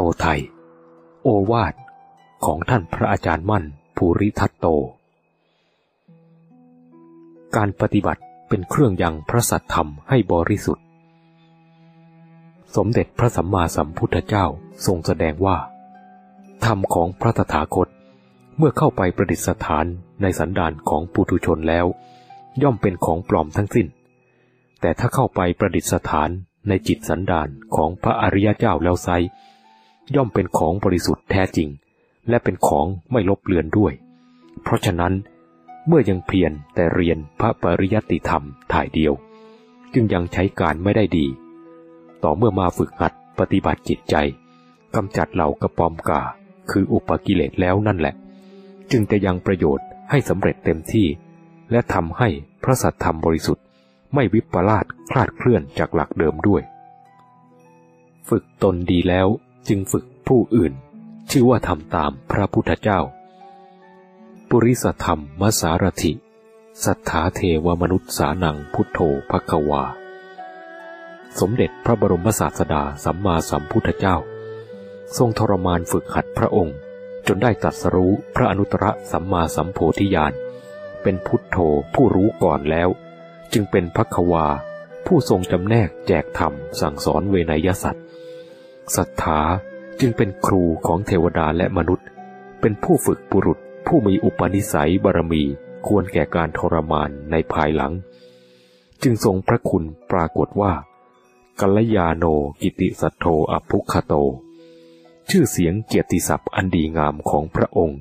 โตไทย โอวาทของท่านพระอาจารย์มั่นภูริทัตโต การปฏิบัติเป็นเครื่องยังพระสัตธรรมให้บริสุทธิ์ สมเด็จพระสัมมาสัมพุทธเจ้าทรงแสดงว่า ธรรมของพระตถาคต เมื่อเข้าไปประดิษฐานในสันดานของปุถุชนแล้ว ย่อมเป็นของปลอมทั้งสิ้น แต่ถ้าเข้าไปประดิษฐานในจิตสันดานของพระอริยเจ้าแล้วไซ ย่อมเป็นของบริสุทธิ์แท้จริง และเป็นของไม่ลบเลือนด้วย เพราะฉะนั้น เมื่อยังเพียรแต่เรียนพระปริยัติธรรมถ่ายเดียว จึงยังใช้การไม่ได้ดี ต่อเมื่อมาฝึกหัดปฏิบัติจิตใจกำจัดเหล่ากระปอมกา คืออุปกิเลสแล้วนั่นแหละ จึงจะยังประโยชน์ให้สำเร็จเต็มที่ และทำให้พระสัทธรรมบริสุทธิ์ไม่วิปลาสคลาดเคลื่อนจากหลักเดิมด้วย ฝึกตนดีแล้ว จึงฝึกผู้อื่น ชื่อว่าทำตามพระพุทธเจ้า ปุริสธรรมมสารถิ สัทธาเทวมนุษย์สานังพุทโธภควา สมเด็จพระบรมศาสดาสัมมาสัมพุทธเจ้า ทรงทรมานฝึกหัดพระองค์ จนได้ตรัสรู้พระอนุตตรสัมมาสัมโพธิญาณ เป็นพุทโธผู้รู้ก่อนแล้ว จึงเป็นพักวาผู้ทรงจำแนกแจกธรรมสั่งสอนเวนยสัตว์ ศรัทธาจึงเป็นครูของเทวดาและมนุษย์ เป็นผู้ฝึกบุรุษ ผู้มีอุปนิสัยบารมีควรแก่การทรมานในภายหลัง จึงทรงพระคุณปรากฏว่า กัลยาโนกิติสัตโธอภุคโต ชื่อเสียงเกียรติศัพท์อันดีงามของพระองค์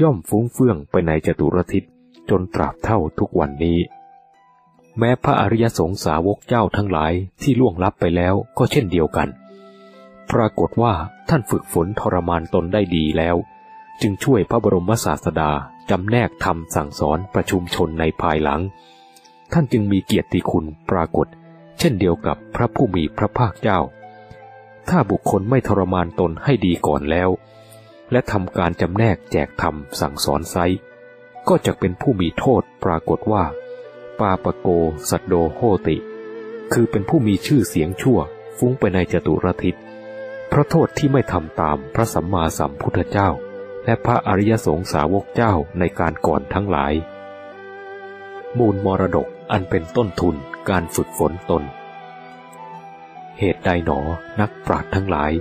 ย่อมฟุ้งเฟื่องไปในจตุรทิศจนตราบเท่าทุกวันนี้ แม้พระอริยสงสาวกเจ้าทั้งหลายที่ล่วงลับไปแล้วก็เช่นเดียวกัน ปรากฏว่าท่านฝึกฝนทรมานตนได้ดีแล้ว จึงช่วยพระบรมศาสดาจำแนกทำสั่งสอนประชุมชนในภายหลัง ท่านจึงมีเกียรติคุณปรากฏ เช่นเดียวกับพระผู้มีพระภาคเจ้า ถ้าบุคคลไม่ทรมานตนให้ดีก่อนแล้ว และทำการจำแนกแจกธรรมสั่งสอนไซก็จะเป็นผู้มีโทษปรากฏว่า ปาปโกสัตโดโหติ คือเป็นผู้มีชื่อเสียงชั่ว ฟุ้งไปในจตุรทิศ เพราะโทษที่ไม่ทำตามพระสัมมาสัมพุทธเจ้า และพระอริยสงสาวกเจ้าในการก่อนทั้งหลาย มูลมรดกอันเป็นต้นทุนการฝึกฝนตน เหตุใดหนอนักปราชญ์ทั้งหลาย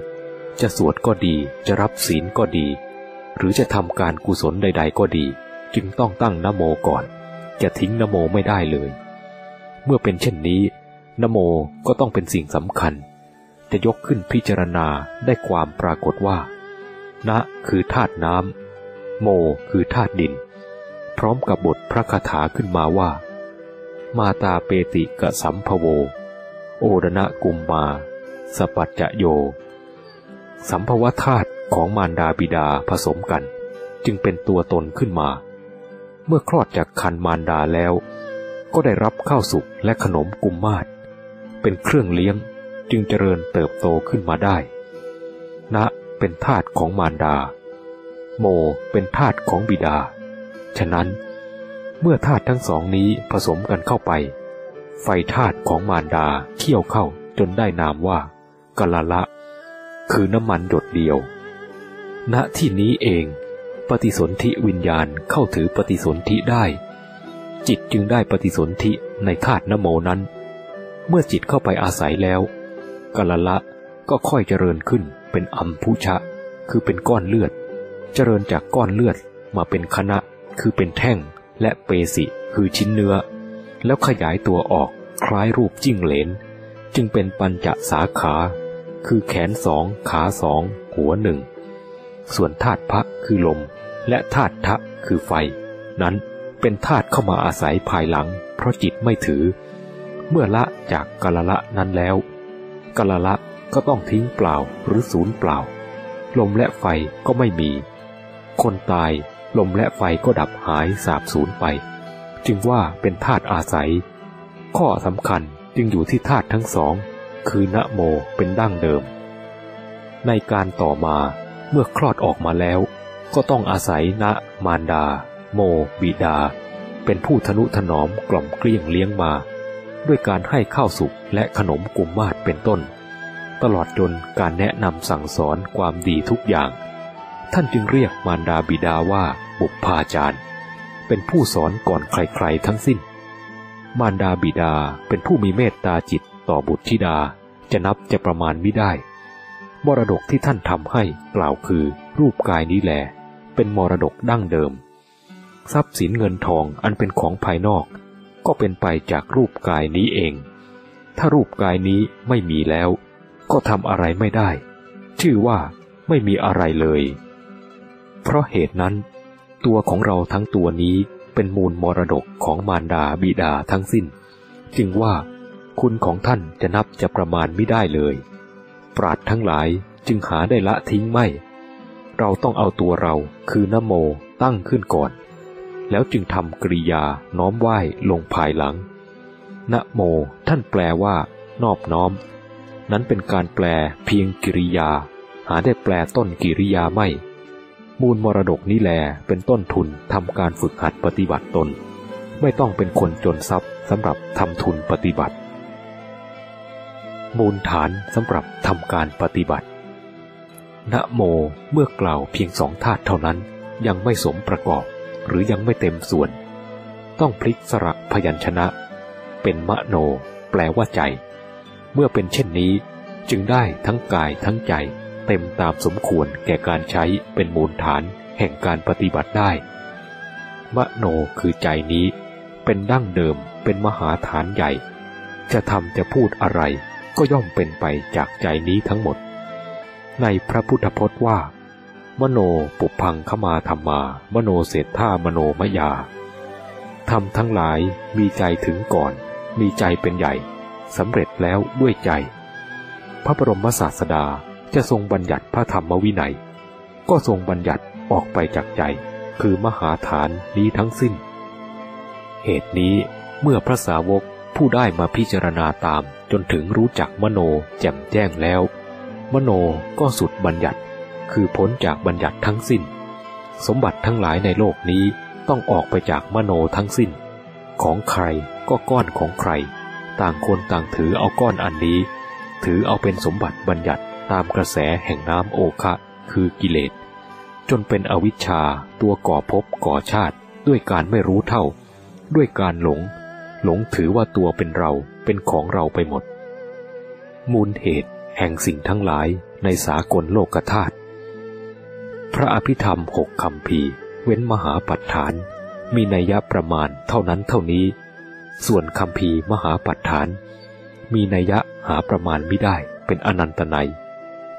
จะสวดก็ดีจะรับศีลก็ดี หรือจะทำการกุศลใด ๆ ก็ดี จึงต้องตั้งนโมก่อน จะทิ้งนโมไม่ได้เลย เมื่อเป็นเช่นนี้นโมก็ต้องเป็นสิ่งสำคัญ จะยกขึ้นพิจารณาได้ความปรากฏว่านะคือธาตุน้ำโมคือธาตุดิน พร้อมกับบทพระคาถาขึ้นมาว่า มาตาเปติกะสัมภโว โอรณะกุมมา สปัจจโย สัมภวธาตุของมารดาบิดาผสมกัน จึงเป็นตัวตนขึ้นมา เมื่อคลอดจากคันมารดาแล้ว ก็ได้รับข้าวสุกและขนมกุมมาศเป็นเครื่องเลี้ยง จึงเจริญเติบโตขึ้นมาได้ณเป็นธาตุของมารดา โมเป็นธาตุของบิดา ฉะนั้นเมื่อธาตุทั้งสองนี้ผสมกันเข้าไป ไฟธาตุของมารดาเคี่ยวเข้าจนได้นามว่ากละละ คือน้ำมันหยดเดียว ณที่นี้เอง ปฏิสนธิวิญญาณเข้าถือปฏิสนธิได้ จิตจึงได้ปฏิสนธิในธาตุนโมนั้น เมื่อจิตเข้าไปอาศัยแล้ว กละละก็ค่อยเจริญขึ้นเป็นอัมพุชะ คือเป็นก้อนเลือด เจริญจากก้อนเลือดมาเป็นคณะ คือเป็นแท่ง และเปสิ คือชิ้นเนื้อ แล้วขยายตัวออกคล้ายรูปจิ้งเหลน จึงเป็นปัญจสาขา คือแขนสอง ขาสอง หัวหนึ่ง ส่วนธาตุพระคือลม และธาตุทะคือไฟ นั้นเป็นธาตุเข้ามาอาศัยภายหลัง เพราะจิตไม่ถือ เมื่อละจากกาลละนั้นแล้ว กาลละก็ต้องทิ้งเปล่าหรือศูนย์เปล่า ลมและไฟก็ไม่มี คนตายลมและไฟก็ดับหายสาบสูญไป จึงว่าเป็นธาตุอาศัย ข้อสำคัญจึงอยู่ที่ธาตุทั้งสอง คือนะโมเป็นดั้งเดิม ในการต่อมาเมื่อคลอดออกมาแล้ว ก็ต้องอาศัยณมารดา โม บิดา เป็นผู้ทนุถนอมกล่อมเกลี้ยงเลี้ยงมา ด้วยการให้ข้าวสุกและขนมกุมมาศเป็นต้น ตลอดจนการแนะนำสั่งสอนความดีทุกอย่าง ท่านจึงเรียกมารดาบิดาว่าบุพพาจารย์ เป็นผู้สอนก่อนใครๆทั้งสิ้น มารดาบิดาเป็นผู้มีเมตตาจิตต่อบุตรธิดาจะนับจะประมาณไม่ได้มรดกที่ท่านทำให้กล่าวคือรูปกายนี้แหลเป็นมรดกดั้งเดิม ทรัพย์สินเงินทองอันเป็นของภายนอก ก็เป็นไปจากรูปกายนี้เอง ถ้ารูปกายนี้ไม่มีแล้ว ก็ทำอะไรไม่ได้ ชื่อว่าไม่มีอะไรเลย เพราะเหตุนั้น ตัวของเราทั้งตัวนี้เป็นมูลมรดกของมารดาบิดาทั้งสิ้น จึงว่าคุณของท่านจะนับจะประมาณไม่ได้เลย ปราดทั้งหลายจึงหาได้ละทิ้งไม่ เราต้องเอาตัวเราคือนโมตั้งขึ้นก่อน แล้วจึงทำกริยาน้อมไหว้ลงภายหลัง นะโม ท่านแปลว่า นอบน้อม นั้นเป็นการแปลเพียงกิริยา หาได้แปลต้นกิริยาไม่ มูลมรดกนี้แลเป็นต้นทุนทำการฝึกหัดปฏิบัติตน ไม่ต้องเป็นคนจนทรัพย์สำหรับทำทุนปฏิบัติ มูลฐานสำหรับทำการปฏิบัตินะโมเมื่อกล่าวเพียงสองธาตุเท่านั้นยังไม่สมประกอบ หรือยังไม่เต็มส่วน ต้องพลิกสระพยัญชนะ เป็นมโน แปลว่าใจ เมื่อเป็นเช่นนี้จึงได้ทั้งกายทั้งใจ เต็มตามสมควรแก่การใช้เป็นมูลฐานแห่งการปฏิบัติได้ มโนคือใจนี้ เป็นดั้งเดิมเป็นมหาฐานใหญ่ จะทำจะพูดอะไรก็ย่อมเป็นไปจากใจนี้ทั้งหมด ในพระพุทธพจน์ว่า มโนปุพังขมาธรรมา มโนเศรษฐามโนมยาทำทั้งหลายมีใจถึงก่อน มีใจเป็นใหญ่สำเร็จแล้วด้วยใจ พระบรมศาสดาจะทรงบัญญัติพระธรรมวินัย ก็ทรงบัญญัติออกไปจากใจ คือมหาฐานนี้ทั้งสิ้น เหตุนี้เมื่อพระสาวกผู้ได้มาพิจารณาตามจนถึงรู้จักมโนแจ่มแจ้งแล้ว มโนก็สุดบัญญัติ คือพ้นจากบัญญัติทั้งสิ้น สมบัติทั้งหลายในโลกนี้ต้องออกไปจากมโนทั้งสิ้น ของใครก็ก้อนของใคร ต่างคนต่างถือเอาก้อนอันนี้ ถือเอาเป็นสมบัติบัญญัติตามกระแสแห่งน้ำโอคะคือกิเลส จนเป็นอวิชชาตัวก่อภพก่อชาติ ด้วยการไม่รู้เท่า ด้วยการหลง หลงถือว่าตัวเป็นเราเป็นของเราไปหมด มูลเหตุแห่งสิ่งทั้งหลายในสากลโลกธาตุ พระอภิธรรมหกคำพีเว้นมหาปัฏฐาน มีนัยยะประมาณเท่านั้นเท่านี้ ส่วนคำพีมหาปัฏฐาน มีนัยยะหาประมาณไม่ได้เป็นอนันตนัย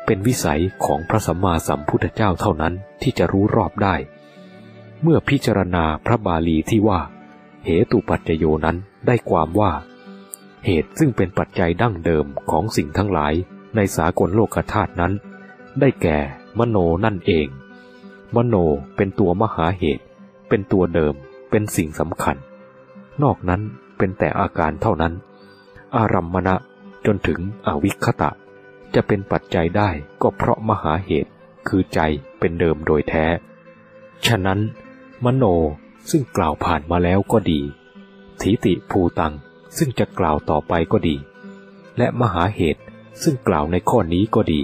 เป็นวิสัยของพระสัมมาสัมพุทธเจ้าเท่านั้นที่จะรู้รอบได้ เมื่อพิจารณาพระบาลีที่ว่า เหตุปัจจโยนั้นได้ความว่า เหตุซึ่งเป็นปัจจัยดั้งเดิมของสิ่งทั้งหลายในสากลโลกธาตุนั้น ได้แก่มโนนั่นเอง มโนเป็นตัวมหาเหตุ เป็นตัวเดิม เป็นสิ่งสำคัญ นอกนั้นเป็นแต่อาการเท่านั้น อารัมมณะจนถึงอวิคตะ จะเป็นปัจจัยได้ก็เพราะมหาเหตุ คือใจเป็นเดิมโดยแท้ ฉะนั้น มโนซึ่งกล่าวผ่านมาแล้วก็ดี ถีติภูตังซึ่งจะกล่าวต่อไปก็ดี และมหาเหตุซึ่งกล่าวในข้อนี้ก็ดี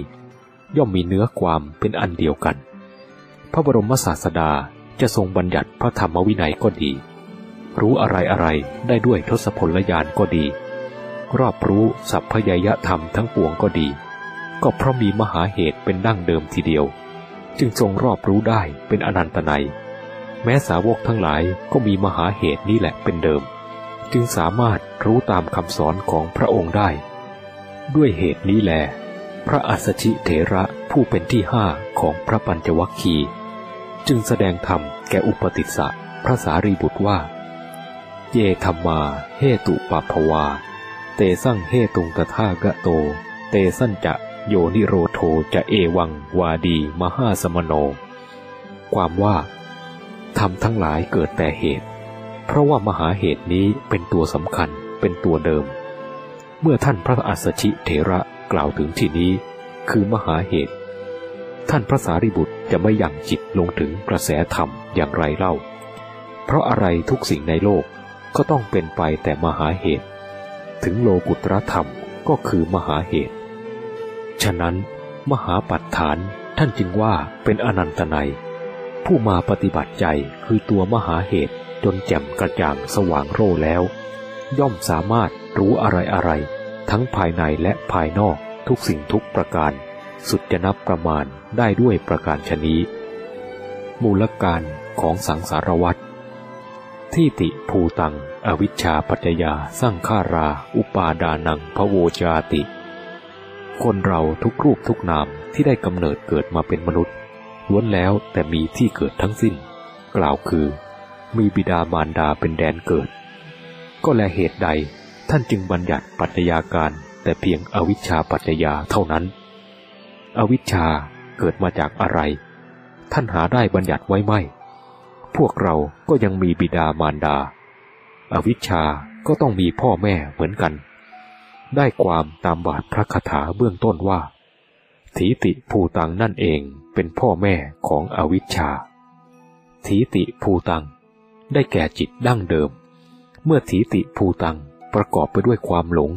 ย่อมมีเนื้อความเป็นอันเดียวกัน พระบรมศาสดาจะทรงบัญญัติพระธรรมวินัยก็ดี รู้อะไรอะไรได้ด้วยทศพลญาณก็ดี รอบรู้สัพพยยธรรมทั้งปวงก็ดี ก็เพราะมีมหาเหตุเป็นดั้งเดิมทีเดียว จึงทรงรอบรู้ได้เป็นอนันตนัย แม้สาวกทั้งหลายก็มีมหาเหตุนี้แหละเป็นเดิม จึงสามารถรู้ตามคำสอนของพระองค์ได้ ด้วยเหตุนี้แหลพระอัสชิเถระผู้เป็นที่ห้าของพระปัญจวัคคี จึงแสดงธรรมแก่อุปติสสะพระสารีบุตรว่า เยธรรมาเฮตุปภวา เตสั่งเฮตุงตถากะโต เตสั่นจะโยนิโรโทจะเอวังวาดีมหาสมโน ความว่าทำทั้งหลายเกิดแต่เหตุ เพราะว่ามหาเหตุนี้เป็นตัวสำคัญเป็นตัวเดิม เมื่อท่านพระอัสชิเถระกล่าวถึงที่นี้ คือมหาเหตุ ท่านพระสารีบุตร จะไม่ยั่งจิตลงถึงกระแสธรรมอย่างไรเล่า เพราะอะไรทุกสิ่งในโลกก็ต้องเป็นไปแต่มหาเหตุ ถึงโลกุตรธรรมก็คือมหาเหตุ ฉะนั้นมหาปัฏฐานท่านจึงว่าเป็นอนันตนัย ผู้มาปฏิบัติใจคือตัวมหาเหตุจนแจ่มกระจ่างสว่างโร่แล้ว ย่อมสามารถรู้อะไรอะไร ทั้งภายในและภายนอกทุกสิ่งทุกประการ สุดจะนับประมาณได้ด้วยประการชนี้ มูลการของสังสารวัตรที่ติภูตัง อวิชชาปัจจยาสร้างฆารา อุปาดานังพโวจาติ คนเราทุกรูปทุกนามที่ได้กำเนิดเกิดมาเป็นมนุษย์ ล้วนแล้วแต่มีที่เกิดทั้งสิ้น กล่าวคือ มีบิดามารดาเป็นแดนเกิด ก็แลเหตุใดท่านจึงบัญญัติปัจจยาการแต่เพียงอวิชชาปัจจยาเท่านั้น อวิชชาเกิดมาจากอะไร ท่านหาได้บัญญัติไว้ไหม พวกเราก็ยังมีบิดามารดา อวิชชาก็ต้องมีพ่อแม่เหมือนกัน ได้ความตามบาทพระคาถาเบื้องต้นว่า ถีติภูตังนั่นเองเป็นพ่อแม่ของอวิชชา ถีติภูตัง ได้แก่จิตดั้งเดิม เมื่อถีติภูตังประกอบไปด้วยความหลง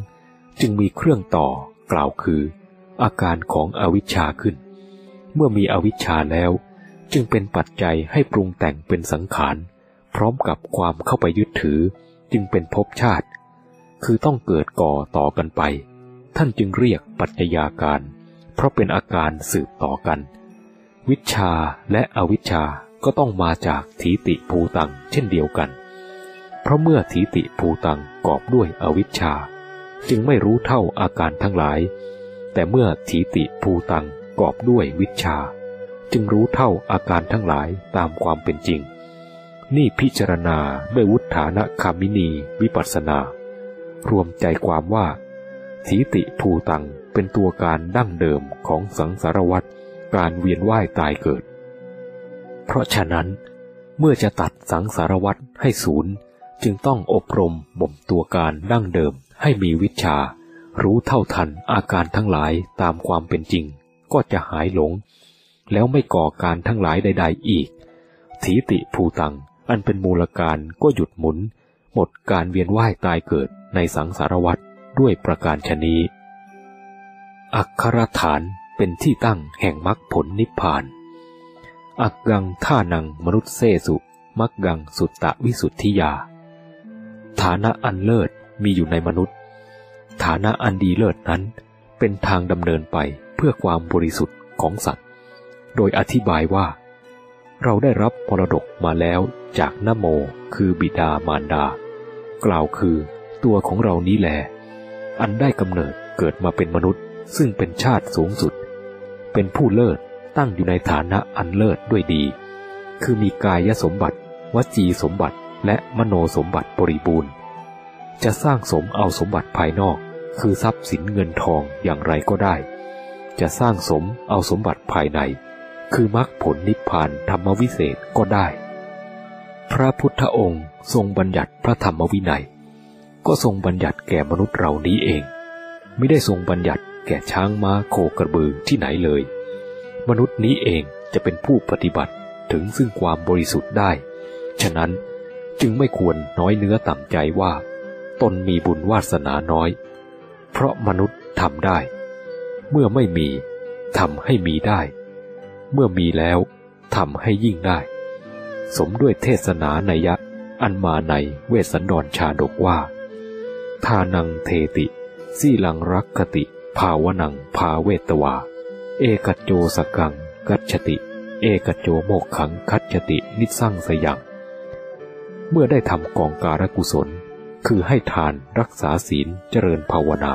จึงมีเครื่องต่อกล่าวคือ อาการของอวิชชาขึ้น เมื่อมีอวิชชาแล้ว จึงเป็นปัจจัยให้ปรุงแต่งเป็นสังขาร พร้อมกับความเข้าไปยึดถือจึงเป็นภพชาติ คือต้องเกิดก่อต่อกันไป ท่านจึงเรียกปัจจัยาการ เพราะเป็นอาการสืบต่อกัน วิชาและอวิชาก็ต้องมาจากถีติภูตัง เช่นเดียวกัน เพราะเมื่อถีติภูตังกอบด้วยอวิชชา จึงไม่รู้เท่าอาการทั้งหลาย แต่เมื่อถีติภูตังกอบด้วยวิชา จึงรู้เท่าอาการทั้งหลายตามความเป็นจริง นี่พิจารณาด้วยวุฒานะคามินีวิปัสนา รวมใจความว่าทีติภูตังเป็นตัวการดั้งเดิมของสังสารวัตรการเวียนว่ายตายเกิด เพราะฉะนั้น เมื่อจะตัดสังสารวัตรให้ศูนย์ จึงต้องอบรมบ่มตัวการดั้งเดิมให้มีวิชา รู้เท่าทันอาการทั้งหลายตามความเป็นจริง ก็จะหายหลง แล้วไม่ก่อการทั้งหลายใด ๆ อีก ถีติภูตัง อันเป็นมูลการก็หยุดหมุน หมดการเวียนว่ายตายเกิดในสังสารวัฏด้วยประการชนีอักขรฐานเป็นที่ตั้งแห่งมรรคผลนิพพาน อักกังท่านังมนุษย์เซสุมักกังสุตตะวิสุทธิยา ฐานะอันเลิศมีอยู่ในมนุษย์ ฐานะอันดีเลิศนั้น เป็นทางดำเนินไปเพื่อความบริสุทธิ์ของสัตว์ โดยอธิบายว่า เราได้รับมรดกมาแล้วจากนโมคือบิดามารดา กล่าวคือตัวของเรานี้แหลอันได้กำเนิดเกิดมาเป็นมนุษย์ ซึ่งเป็นชาติสูงสุด เป็นผู้เลิศตั้งอยู่ในฐานะอันเลิศด้วยดี คือมีกายสมบัติ วจีสมบัติและมโนสมบัติบริบูรณ์ จะสร้างสมเอาสมบัติภายนอก คือทรัพย์สินเงินทองอย่างไรก็ได้ จะสร้างสมเอาสมบัติภายใน คือมรรคผลนิพพานธรรมวิเศษก็ได้ พระพุทธองค์ทรงบัญญัติพระธรรมวินัย ก็ทรงบัญญัติแก่มนุษย์เรานี้เอง ไม่ได้ทรงบัญญัติแก่ช้างม้าโคกระบือที่ไหนเลย มนุษย์นี้เองจะเป็นผู้ปฏิบัติถึงซึ่งความบริสุทธิ์ได้ ฉะนั้นจึงไม่ควรน้อยเนื้อต่ำใจว่า ตนมีบุญวาสนาน้อย เพราะมนุษย์ทำได้ เมื่อไม่มีทำให้มีได้ เมื่อมีแล้วทำให้ยิ่งได้ สมด้วยเทศนาในยะ อันมาในเวสันดรชาดกว่า ทานังเทติ สีลังรักคติ ภาวนังภาเวตวา เอกโจสกัง กัจฉติ เอกโจโมกขังคัจฉตินิสั่งสยัง เมื่อได้ทำกองการกุศล คือให้ทานรักษาศีลเจริญภาวนา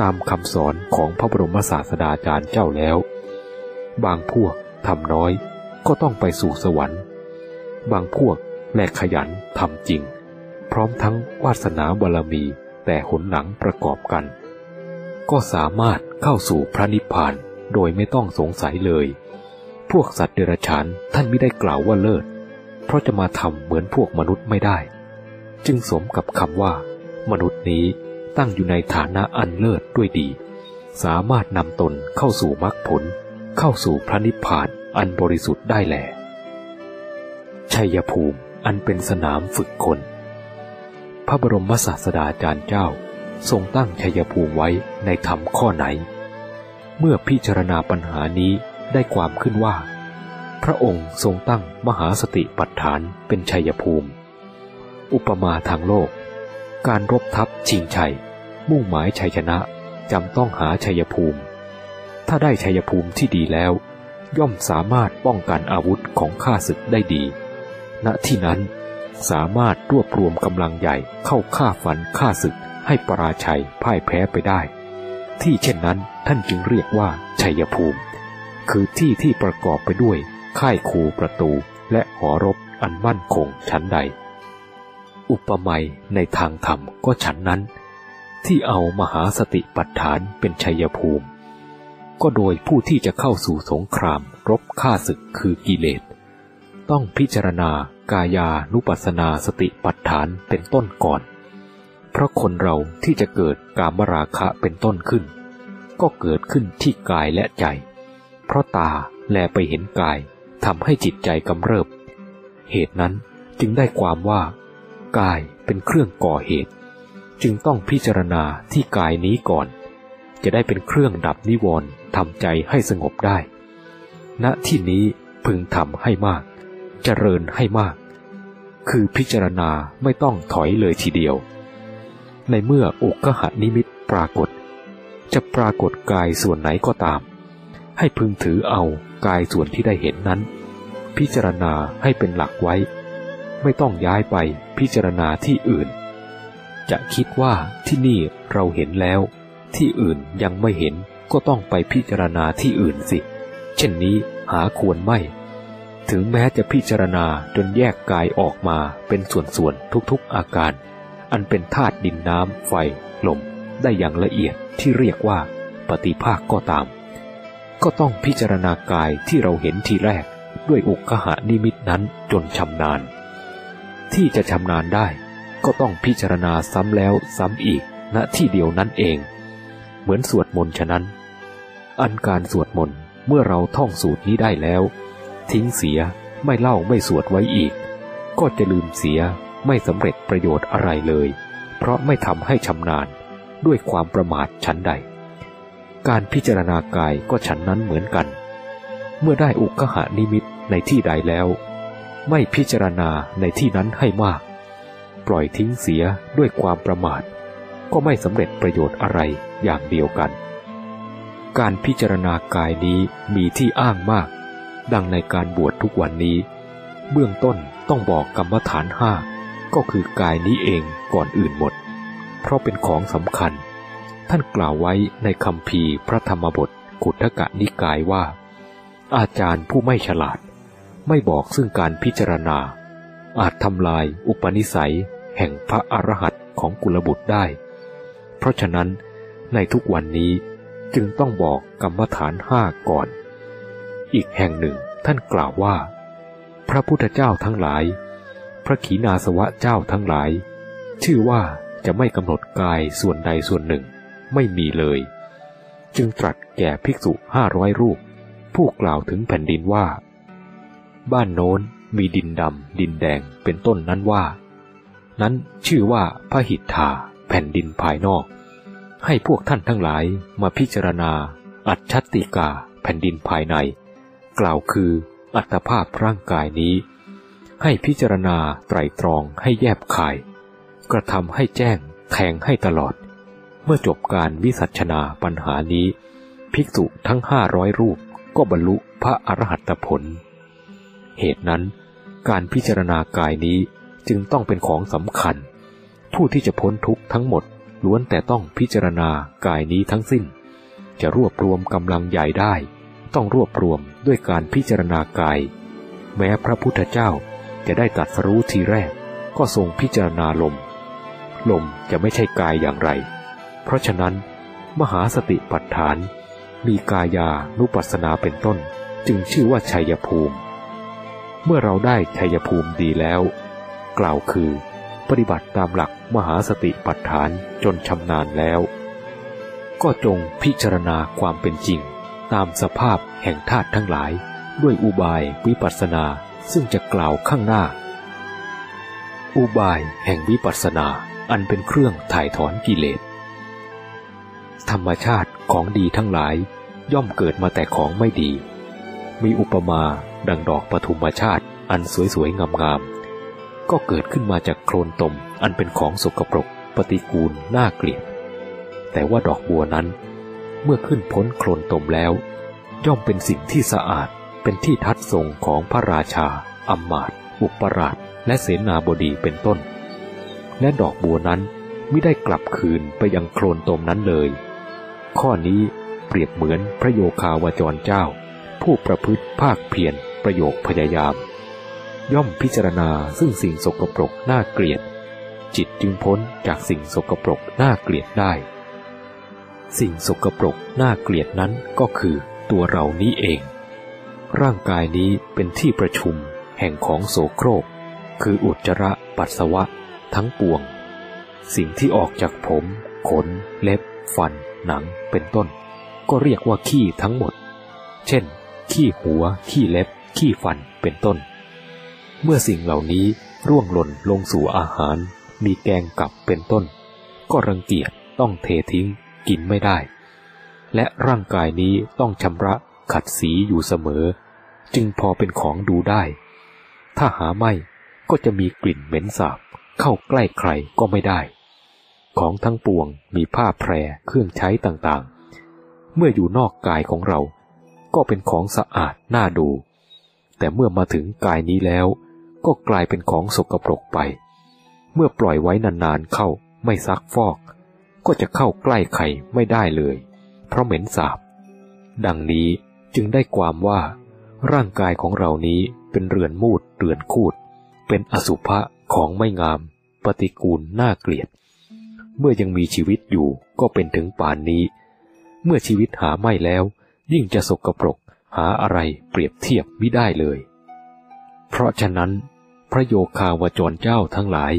ตามคำสอนของพระบรมศาสดาจารย์เจ้าแล้ว บางพวกทำน้อยก็ต้องไปสู่สวรรค์ บางพวกแลกขยันทำจริง พร้อมทั้งวาสนาบารมีแต่หนหลังประกอบกัน ก็สามารถเข้าสู่พระนิพพานโดยไม่ต้องสงสัยเลย พวกสัตว์เดรัจฉานท่านไม่ได้กล่าวว่าเลิศ เพราะจะมาทำเหมือนพวกมนุษย์ไม่ได้ จึงสมกับคำว่า มนุษย์นี้ตั้งอยู่ในฐานะอันเลิศด้วยดี สามารถนำตนเข้าสู่มรรคผล เข้าสู่พระนิพพานอันบริสุทธิ์ได้แลชัยภูมิอันเป็นสนามฝึกคน พระบรมศาสดาจารย์เจ้า ทรงตั้งชัยภูมิไว้ในธรรมข้อไหน เมื่อพิจารณาปัญหานี้ได้ความขึ้นว่า พระองค์ทรงตั้งมหาสติปัฏฐานเป็นชัยภูมิ อุปมาทางโลก การรบทัพชิงชัย มุ่งหมายชัยชนะจำต้องหาชัยภูมิ ถ้าได้ชัยภูมิที่ดีแล้ว ย่อมสามารถป้องกันอาวุธของข้าศึกได้ดี ณที่นั้นสามารถรวบรวมกำลังใหญ่เข้าฆ่าฟันฆ่าศึกให้ปราชัยพ่ายแพ้ไปได้ ที่เช่นนั้นท่านจึงเรียกว่าชัยภูมิ คือที่ที่ประกอบไปด้วยค่ายคูประตูและหอรบอันมั่นคงชั้นใด อุปมาในทางธรรมก็ฉันนั้น ที่เอามหาสติปัฏฐานเป็นชัยภูมิ ก็โดยผู้ที่จะเข้าสู่สงครามรบฆ่าศึกคือกิเลส ต้องพิจารณากายานุปัสสนาสติปัฏฐานเป็นต้นก่อน เพราะคนเราที่จะเกิดกามราคะเป็นต้นขึ้น ก็เกิดขึ้นที่กายและใจ เพราะตาแลไปเห็นกายทำให้จิตใจกำเริบ เหตุนั้นจึงได้ความว่า กายเป็นเครื่องก่อเหตุ จึงต้องพิจารณาที่กายนี้ก่อน จะได้เป็นเครื่องดับนิวรณ์ทำใจให้สงบได้ ณที่นี้พึงทำให้มาก เจริญให้มาก คือพิจารณาไม่ต้องถอยเลยทีเดียว ในเมื่ออุกหนิมิตปรากฏ จะปรากฏกายส่วนไหนก็ตาม ให้พึงถือเอากายส่วนที่ได้เห็นนั้น พิจารณาให้เป็นหลักไว้ ไม่ต้องย้ายไปพิจารณาที่อื่น จะคิดว่าที่นี่เราเห็นแล้ว ที่อื่นยังไม่เห็นก็ต้องไปพิจารณาที่อื่นสิ เช่นนี้หาควรไม่ ถึงแม้จะพิจารณาจนแยกกายออกมาเป็นส่วนๆทุกๆอาการ อันเป็นธาตุดินน้ำไฟลมได้อย่างละเอียดที่เรียกว่า ปฏิภาคก็ตาม ก็ต้องพิจารณากายที่เราเห็นทีแรกด้วยอุกขหานิมิตนั้นจนชำนาญ ที่จะชำนาญได้ ก็ต้องพิจารณาซ้ำแล้วซ้ำอีกณที่เดียวนั้นเอง เหมือนสวดมนต์ฉะนั้น อันการสวดมนต์เมื่อเราท่องสูตรนี้ได้แล้ว ทิ้งเสียไม่เล่าไม่สวดไว้อีก ก็จะลืมเสียไม่สำเร็จประโยชน์อะไรเลย เพราะไม่ทำให้ชำนาญด้วยความประมาทชั้นใด การพิจารณากายก็ฉันนั้นเหมือนกัน เมื่อได้อุกขหานิมิตในที่ใดแล้ว ไม่พิจารณาในที่นั้นให้มาก ปล่อยทิ้งเสียด้วยความประมาท ก็ไม่สำเร็จประโยชน์อะไรอย่างเดียวกัน การพิจารณากายนี้มีที่อ้างมาก ดังในการบวชทุกวันนี้ เบื้องต้นต้องบอกกรรมฐานห้าก็คือกายนี้เองก่อนอื่นหมด เพราะเป็นของสำคัญ ท่านกล่าวไว้ในคำพีพระธรรมบทกุทกะนิกายว่า อาจารย์ผู้ไม่ฉลาด ไม่บอกซึ่งการพิจารณา อาจทำลายอุปนิสัยแห่งพระอรหันต์ของกุลบุตรได้ เพราะฉะนั้นในทุกวันนี้จึงต้องบอกกรรมฐานห้าก่อน อีกแห่งหนึ่งท่านกล่าวว่า พระพุทธเจ้าทั้งหลาย พระขีณาสวะเจ้าทั้งหลาย ชื่อว่าจะไม่กำหนดกายส่วนใดส่วนหนึ่งไม่มีเลย จึงตรัสแก่ภิกษุห้าร้อยรูป ผู้กล่าวถึงแผ่นดินว่า บ้านโน้นมีดินดำดินแดงเป็นต้นนั้นว่า นั้นชื่อว่าพระหิทธาแผ่นดินภายนอก ให้พวกท่านทั้งหลายมาพิจารณา อัจฉติกาแผ่นดินภายใน กล่าวคืออัตภาพร่างกายนี้ ให้พิจารณาไตรตรองให้แยบคาย กระทำให้แจ้งแทงให้ตลอด เมื่อจบการวิสัชนาปัญหานี้ ภิกษุทั้งห้าร้อยรูปก็บรรลุพระอรหัตผล เหตุนั้น การพิจารณากายนี้จึงต้องเป็นของสำคัญ ผู้ที่จะพ้นทุกข์ทั้งหมดล้วนแต่ต้องพิจารณากายนี้ทั้งสิ้น จะรวบรวมกำลังใหญ่ได้ ต้องรวบรวมด้วยการพิจารณากาย แม้พระพุทธเจ้าจะได้ตัดสรู้ทีแรก ก็ทรงพิจารณาลม ลมจะไม่ใช่กายอย่างไร เพราะฉะนั้น มหาสติปัฏฐาน มีกายานุปัสสนาเป็นต้น จึงชื่อว่าชัยภูมิ เมื่อเราได้ชัยภูมิดีแล้ว กล่าวคือ ปฏิบัติตามหลักมหาสติปัฏฐานจนชำนาญแล้ว ก็จงพิจารณาความเป็นจริง ตามสภาพแห่งธาตุทั้งหลาย ด้วยอุบายวิปัสสนาซึ่งจะกล่าวข้างหน้า อุบายแห่งวิปัสสนาอันเป็นเครื่องถ่ายถอนกิเลส ธรรมชาติของดีทั้งหลายย่อมเกิดมาแต่ของไม่ดี มีอุปมา ดังดอกปฐุมชาติ อันสวยๆ งามๆ ก็เกิดขึ้นมาจากโคลนตม อันเป็นของสกปรก ปฏิกูล น่าเกลียด แต่ว่าดอกบัวนั้น เมื่อขึ้นพ้นโคลนตมแล้ว ย่อมเป็นสิ่งที่สะอาด เป็นที่ทัดทรงของพระราชาอัมมาตอุปราช และเสนาบดีเป็นต้น และดอกบัวนั้นไม่ได้กลับคืนไปยังโคลนตมนั้นเลย ข้อนี้เปรียบเหมือนพระโยคาวจรเจ้า ผู้ประพฤติภาคเพียร ประโยคพยายาม ย่อมพิจารณาซึ่งสิ่งสกปรกน่าเกลียด จิตจึงพ้นจากสิ่งสกปรกน่าเกลียดได้ สิ่งสกปรกน่าเกลียดนั้นก็คือตัวเรานี้เอง ร่างกายนี้เป็นที่ประชุมแห่งของโสโครก คืออุจจาระปัสสาวะ ทั้งปวง สิ่งที่ออกจากผม ขน เล็บ ฟัน หนัง เป็นต้น ก็เรียกว่าขี้ทั้งหมด เช่น ขี้หัว ขี้เล็บ ขี้ฟันเป็นต้น เมื่อสิ่งเหล่านี้ร่วงหล่นลงสู่อาหาร มีแกงกับเป็นต้น ก็รังเกียจต้องเททิ้ง กินไม่ได้ และร่างกายนี้ต้องชำระขัดสีอยู่เสมอ จึงพอเป็นของดูได้ ถ้าหาไม่ก็จะมีกลิ่นเหม็นสาบ เข้าใกล้ใครก็ไม่ได้ ของทั้งปวงมีผ้าแพรเครื่องใช้ต่างๆ เมื่ออยู่นอกกายของเรา ก็เป็นของสะอาดน่าดู แต่เมื่อมาถึงกายนี้แล้ว ก็กลายเป็นของสกปรกไป เมื่อปล่อยไว้นานๆเข้าไม่ซักฟอก ก็จะเข้าใกล้ใครไม่ได้เลย เพราะเหม็นสาบ ดังนี้จึงได้ความว่า ร่างกายของเรานี้เป็นเรือนมูดเรือนคูด เป็นอสุภะของไม่งาม ปฏิกูลน่าเกลียด เมื่อยังมีชีวิตอยู่ก็เป็นถึงป่านนี้ เมื่อชีวิตหาไม่แล้ว ยิ่งจะสกปรก หาอะไรเปรียบเทียบไม่ได้เลย เพราะฉะนั้น พระโยคาวจรเจ้าทั้งหลาย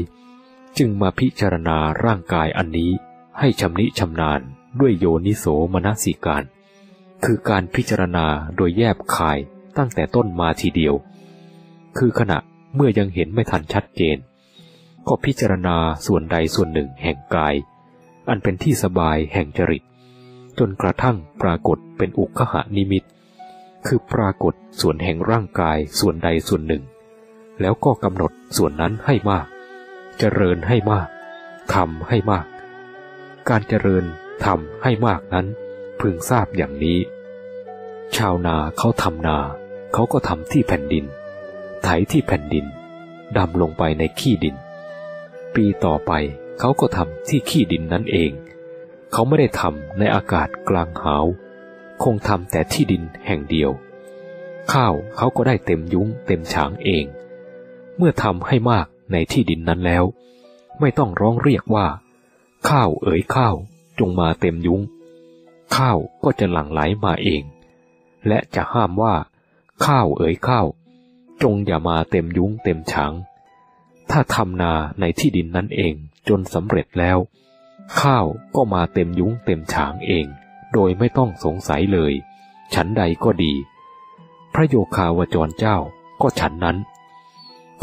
จึงมาพิจารณาร่างกายอันนี้ให้ชำนิชำนาญด้วยโยนิโสมนสิการ คือการพิจารณาโดยแยบคายตั้งแต่ต้นมาทีเดียว คือขณะเมื่อยังเห็นไม่ทันชัดเจน ก็พิจารณาส่วนใดส่วนหนึ่งแห่งกาย อันเป็นที่สบายแห่งจริต จนกระทั่งปรากฏเป็นอุคหานิมิต คือปรากฏส่วนแห่งร่างกายส่วนใดส่วนหนึ่ง แล้วก็กำหนดส่วนนั้นให้มาก เจริญให้มากทำให้มาก การเจริญทำให้มากนั้น พึงทราบอย่างนี้ ชาวนาเขาทำนา เขาก็ทำที่แผ่นดิน ไถที่แผ่นดินดำลงไปในขี้ดิน ปีต่อไปเขาก็ทำที่ขี้ดินนั้นเอง เขาไม่ได้ทำในอากาศกลางหาว คงทำแต่ที่ดินแห่งเดียว ข้าวเขาก็ได้เต็มยุ้งเต็มฉางเอง เมื่อทำให้มากในที่ดินนั้นแล้ว ไม่ต้องร้องเรียกว่า ข้าวเอ๋ยข้าวจงมาเต็มยุ้ง ข้าวก็จะหลั่งไหลมาเอง และจะห้ามว่า ข้าวเอ๋ยข้าวจงอย่ามาเต็มยุ้งเต็มฉางถ้าทำนาในที่ดินนั้นเองจนสำเร็จแล้ว ข้าวก็มาเต็มยุ้งเต็มฉางเอง โดยไม่ต้องสงสัยเลย ฉันใดก็ดี พระโยคาวจรเจ้าก็ฉันนั้น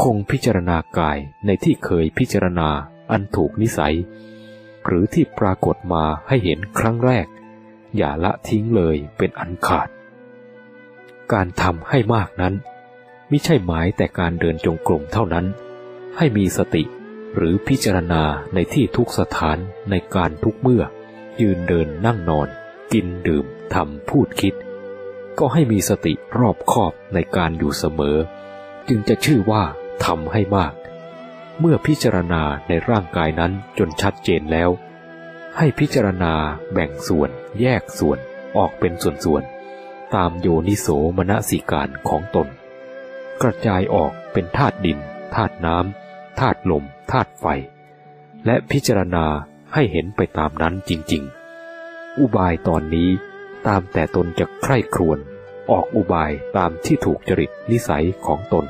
คงพิจารณากายในที่เคยพิจารณาอันถูกนิสัย หรือที่ปรากฏมาให้เห็นครั้งแรก อย่าละทิ้งเลยเป็นอันขาด การทำให้มากนั้นมิใช่หมายแต่การเดินจงกรมเท่านั้น ให้มีสติหรือพิจารณาในที่ทุกสถานในการทุกเมื่อ ยืนเดินนั่งนอน กินดื่มทำพูดคิด ก็ให้มีสติรอบคอบในการอยู่เสมอ จึงจะชื่อว่าทำให้มาก เมื่อพิจารณาในร่างกายนั้นจนชัดเจนแล้ว ให้พิจารณาแบ่งส่วนแยกส่วนออกเป็นส่วนๆ ตามโยนิโสมนสิการของตน กระจายออกเป็นธาตุดินธาตุน้ำธาตุลมธาตุไฟ และพิจารณาให้เห็นไปตามนั้นจริง ๆ อุบายตอนนี้ตามแต่ตนจะใคร่ครวญออกอุบายตามที่ถูกจริตนิสัยของตน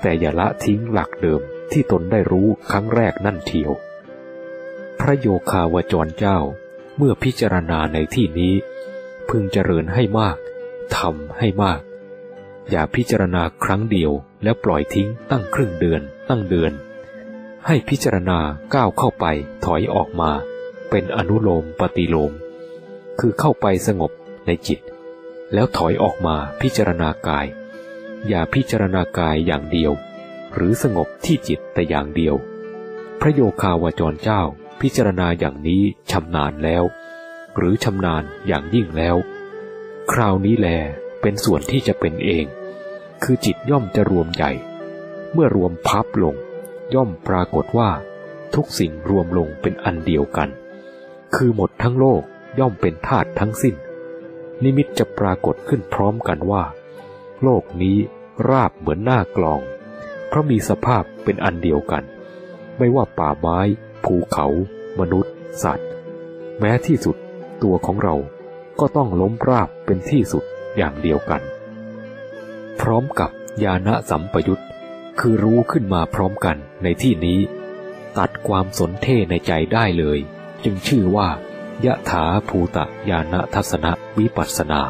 แต่อย่าละทิ้งหลักเดิมที่ตนได้รู้ครั้งแรกนั่นเทียว พระโยคาวจรเจ้าเมื่อพิจารณาในที่นี้ พึงเจริญให้มากทำให้มาก อย่าพิจารณาครั้งเดียวแล้วปล่อยทิ้งตั้งครึ่งเดือน ตั้งเดือน ให้พิจารณาก้าวเข้าไปถอยออกมา เป็นอนุโลมปฏิโลม คือเข้าไปสงบในจิต แล้วถอยออกมาพิจารณากาย อย่าพิจารณากายอย่างเดียว หรือสงบที่จิตแต่อย่างเดียว พระโยคาวาจรเจ้าพิจารณาอย่างนี้ชำนาญแล้ว หรือชำนาญอย่างยิ่งแล้ว คราวนี้แลเป็นส่วนที่จะเป็นเอง คือจิตย่อมจะรวมใหญ่ เมื่อรวมพับลง ย่อมปรากฏว่า ทุกสิ่งรวมลงเป็นอันเดียวกัน คือหมดทั้งโลก ย่อมเป็นธาตุทั้งสิ้น นิมิตจะปรากฏขึ้นพร้อมกันว่า โลกนี้ราบเหมือนหน้ากลอง เพราะมีสภาพเป็นอันเดียวกัน ไม่ว่าป่าไม้ ภูเขา มนุษย์ สัตว์ แม้ที่สุดตัวของเราก็ต้องล้มราบเป็นที่สุดอย่างเดียวกัน พร้อมกับญาณสัมปยุตคือรู้ขึ้นมาพร้อมกันในที่นี้ ตัดความสนเท่ในใจได้เลย จึงชื่อว่า ยะถาภูตะญาณทัศนวิปัสสนา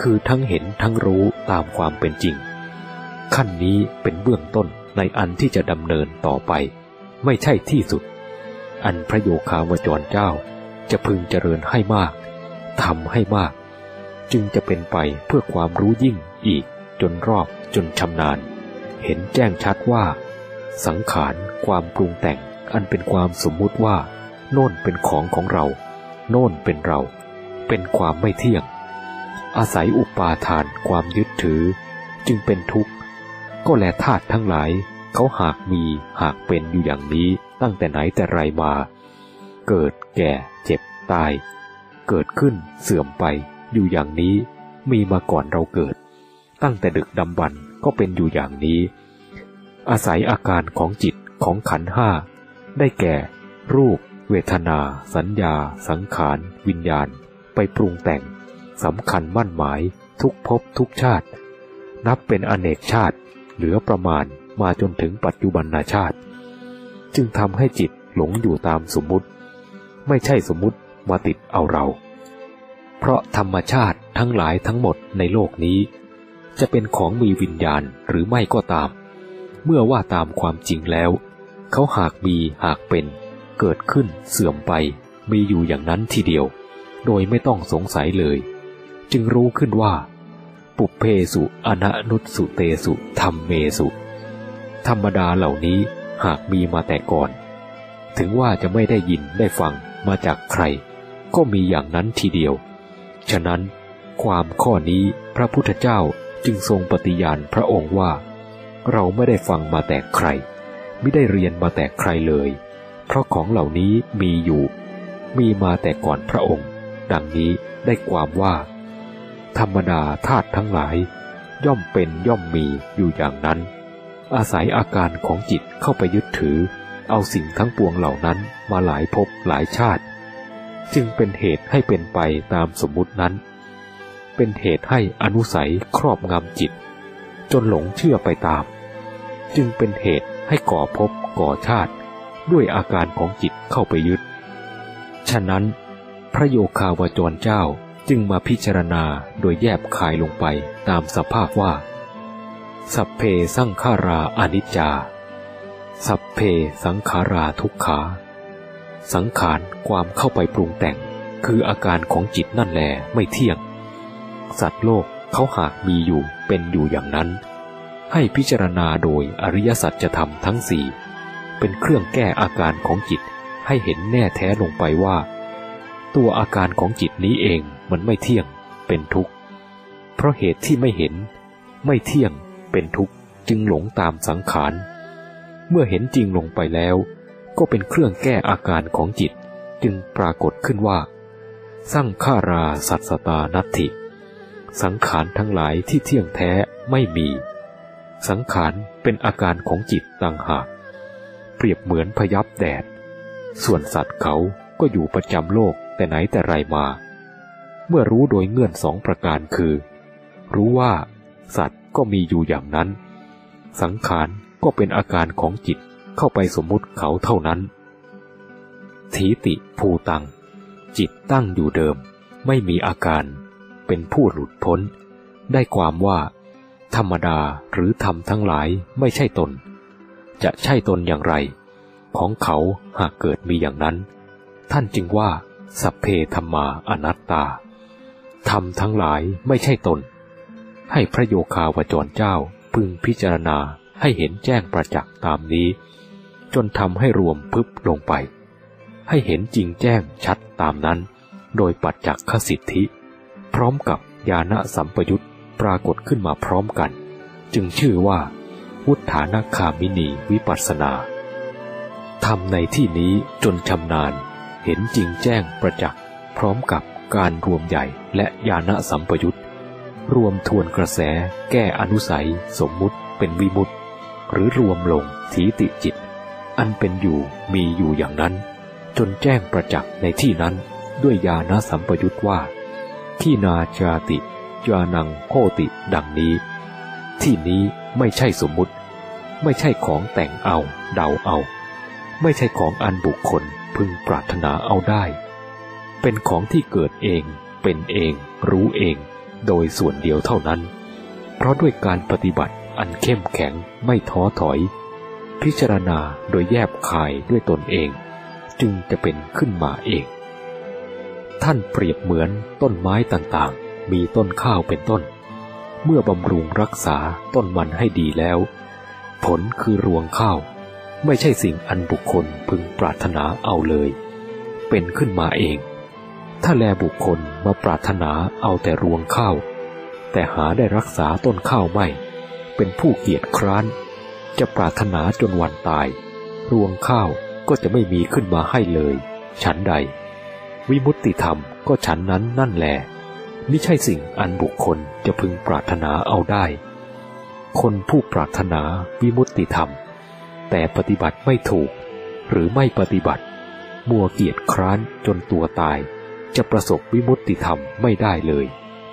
คือทั้งเห็นทั้งรู้ตามความเป็นจริง ขั้นนี้เป็นเบื้องต้นในอันที่จะดำเนินต่อไป ไม่ใช่ที่สุด อันพระโยคาวจรเจ้าจะพึงเจริญให้มากทำให้มาก จึงจะเป็นไปเพื่อความรู้ยิ่งอีกจนรอบจนชำนาญ เห็นแจ้งชัดว่า สังขารความปรุงแต่งอันเป็นความสมมุติว่า โน่นเป็นของของเรา โน่นเป็นเรา เป็นความไม่เที่ยง อาศัยอุปาทานความยึดถือ จึงเป็นทุกข์ ก็แลธาตุทั้งหลาย เขาหากมีหากเป็นอยู่อย่างนี้ตั้งแต่ไหนแต่ไรมา เกิดแก่เจ็บตาย เกิดขึ้นเสื่อมไป อยู่อย่างนี้ มีมาก่อนเราเกิด ตั้งแต่ดึกดำบรรก็เป็นอยู่อย่างนี้ อาศัยอาการของจิตของขันห้าได้แก่ รูป เวทนา สัญญา สังขาร วิญญาณ ไปปรุงแต่งสำคัญมั่นหมายทุกภพทุกชาติ นับเป็นอเนกชาติ เหลือประมาณมาจนถึงปัจจุบันนาชาติ จึงทำให้จิตหลงอยู่ตามสมมุติ ไม่ใช่สมมุติมาติดเอาเรา เพราะธรรมชาติทั้งหลายทั้งหมดในโลกนี้ จะเป็นของมีวิญญาณหรือไม่ก็ตาม เมื่อว่าตามความจริงแล้ว เขาหากมีหากเป็น เกิดขึ้นเสื่อมไปมีอยู่อย่างนั้นทีเดียว โดยไม่ต้องสงสัยเลย จึงรู้ขึ้นว่า ปุเพสุอนะนุตสุเตสุธรรมเมสุ ธรรมดาเหล่านี้หากมีมาแต่ก่อน ถึงว่าจะไม่ได้ยินได้ฟังมาจากใคร ก็มีอย่างนั้นทีเดียว ฉะนั้น ความข้อนี้พระพุทธเจ้าจึงทรงปฏิญาณพระองค์ว่า เราไม่ได้ฟังมาแต่ใคร ไม่ได้เรียนมาแต่ใครเลย เพราะของเหล่านี้มีอยู่ มีมาแต่ก่อนพระองค์ ดังนี้ได้ความว่า ธรรมดาธาตุทั้งหลาย ย่อมเป็นย่อมมีอยู่อย่างนั้น อาศัยอาการของจิตเข้าไปยึดถือ เอาสิ่งทั้งปวงเหล่านั้นมาหลายภพหลายชาติ จึงเป็นเหตุให้เป็นไปตามสมมุตินั้น เป็นเหตุให้อนุสัยครอบงำจิต จนหลงเชื่อไปตาม จึงเป็นเหตุให้ก่อภพก่อชาติ ด้วยอาการของจิตเข้าไปยึด ฉะนั้น พระโยคาวจรเจ้าจึงมาพิจารณาโดยแยบคายลงไปตามสภาพว่า สัพเพสังขาราอนิจจา สัพเพสังขาราทุกขา สังขารความเข้าไปปรุงแต่ง คืออาการของจิตนั่นแหลไม่เที่ยง สัตว์โลกเขาหากมีอยู่เป็นอยู่อย่างนั้น ให้พิจารณาโดยอริยสัจธรรมทั้งสี่ เป็นเครื่องแก้อาการของจิตให้เห็นแน่แท้ลงไปว่า ตัวอาการของจิตนี้เองมันไม่เที่ยงเป็นทุกข์ เพราะเหตุที่ไม่เห็น ไม่เที่ยงเป็นทุกข์จึงหลงตามสังขาร เมื่อเห็นจริงลงไปแล้ว ก็เป็นเครื่องแก้อาการของจิต จึงปรากฏขึ้นว่า สร้างฆาราสัตสตานัตถิ สังขารทั้งหลายที่เที่ยงแท้ไม่มี สังขารเป็นอาการของจิตต่างหาก เปรียบเหมือนพยับแดด ส่วนสัตว์เขาก็อยู่ประจำโลกแต่ไหนแต่ไรมา เมื่อรู้โดยเงื่อนสองประการคือ รู้ว่า สัตว์ก็มีอยู่อย่างนั้น สังขารก็เป็นอาการของจิตเข้าไปสมมุติเขาเท่านั้น ทีติภูตัง จิตตั้งอยู่เดิม ไม่มีอาการ เป็นผู้หลุดพ้น ได้ความว่า ธรรมดาหรือธรรมทั้งหลายไม่ใช่ตน จะใช่ตนอย่างไร ของเขาหากเกิดมีอย่างนั้น ท่านจึงว่า สัพเพธรรมาอนัตตาธรรมทั้งหลายไม่ใช่ตน ให้พระโยคาวจรเจ้าพึงพิจารณาให้เห็นแจ้งประจักษ์ตามนี้ จนทำให้รวมพึบลงไป ให้เห็นจริงแจ้งชัดตามนั้น โดยปัจจักขสิทธิ พร้อมกับญาณสัมปยุตปรากฏขึ้นมาพร้อมกัน จึงชื่อว่า วุฒานาคามินีวิปัสสนาทำในที่นี้จนชำนาญ เห็นจริงแจ้งประจักษ์ พร้อมกับการรวมใหญ่และญาณสัมปยุตรวมทวนกระแส แก้อนุสัย สมมุติเป็นวิมุตหรือรวมลงทีติจิต อันเป็นอยู่มีอยู่อย่างนั้น จนแจ้งประจักษ์ในที่นั้นด้วยญาณสัมปยุตว่า ที่นาจาติ จานังโคติดังนี้ ที่นี้ไม่ใช่สมมุติ ไม่ใช่ของแต่งเอา เดาเอา ไม่ใช่ของอันบุคคลพึงปรารถนาเอาได้ เป็นของที่เกิดเอง เป็นเอง รู้เอง โดยส่วนเดียวเท่านั้น เพราะด้วยการปฏิบัติอันเข้มแข็งไม่ท้อถอย พิจารณาโดยแยบคายด้วยตนเอง จึงจะเป็นขึ้นมาเอง ท่านเปรียบเหมือนต้นไม้ต่างๆ มีต้นข้าวเป็นต้น เมื่อบำรุงรักษาต้นมันให้ดีแล้ว ผลคือรวงข้าว ไม่ใช่สิ่งอันบุคคลพึงปรารถนาเอาเลย เป็นขึ้นมาเอง ถ้าแลบุคคลมาปรารถนาเอาแต่รวงข้าว แต่หาได้รักษาต้นข้าวไม่ เป็นผู้เกียจคร้าน จะปรารถนาจนวันตาย รวงข้าวก็จะไม่มีขึ้นมาให้เลย ฉันใด วิมุตติธรรมก็ฉันนั้นนั่นแหละไม่ใช่สิ่งอันบุคคลจะพึงปรารถนาเอาได้ คนผู้ปรารถนาวิมุตติธรรม แต่ปฏิบัติไม่ถูก หรือไม่ปฏิบัติ มัวเกียจคร้านจนตัวตาย จะประสบวิมุตติธรรมไม่ได้เลย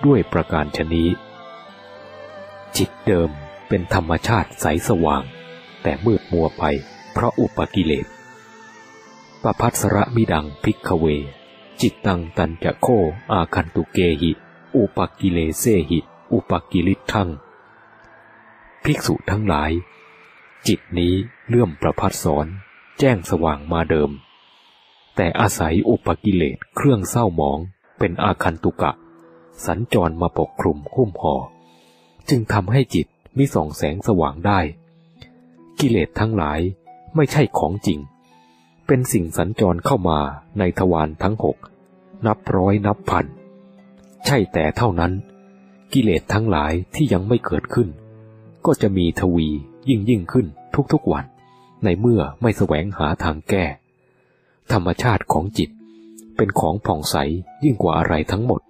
ด้วยประการชนี้ จิตเดิมเป็นธรรมชาติใสสว่าง แต่มืดมัวไปเพราะอุปกิเลสปพัสระมิดังพิกเว จิตตังตันจะโคอาคันตุเกหิ อุปกิเลเซหิ อุปกิลิทัง ภิกษุทั้งหลาย จิตนี้เลื่อมประพัดสอนแจ้งสว่างมาเดิม แต่อาศัยอุปกิเลสเครื่องเศร้าหมองเป็นอาคันตุกะ สัญจรมาปกคลุมหุ้มห่อจึงทำให้จิตมีส่องแสงสว่างได้ กิเลสทั้งหลายไม่ใช่ของจริง เป็นสิ่งสัญจรเข้ามาในทวารทั้งหก นับร้อยนับพัน ใช่แต่เท่านั้น กิเลสทั้งหลายที่ยังไม่เกิดขึ้น ก็จะมีทวียิ่งยิ่งขึ้นทุกๆวัน ในเมื่อไม่แสวงหาทางแก้ ธรรมชาติของจิต เป็นของผ่องใสยิ่งกว่าอะไรทั้งหมด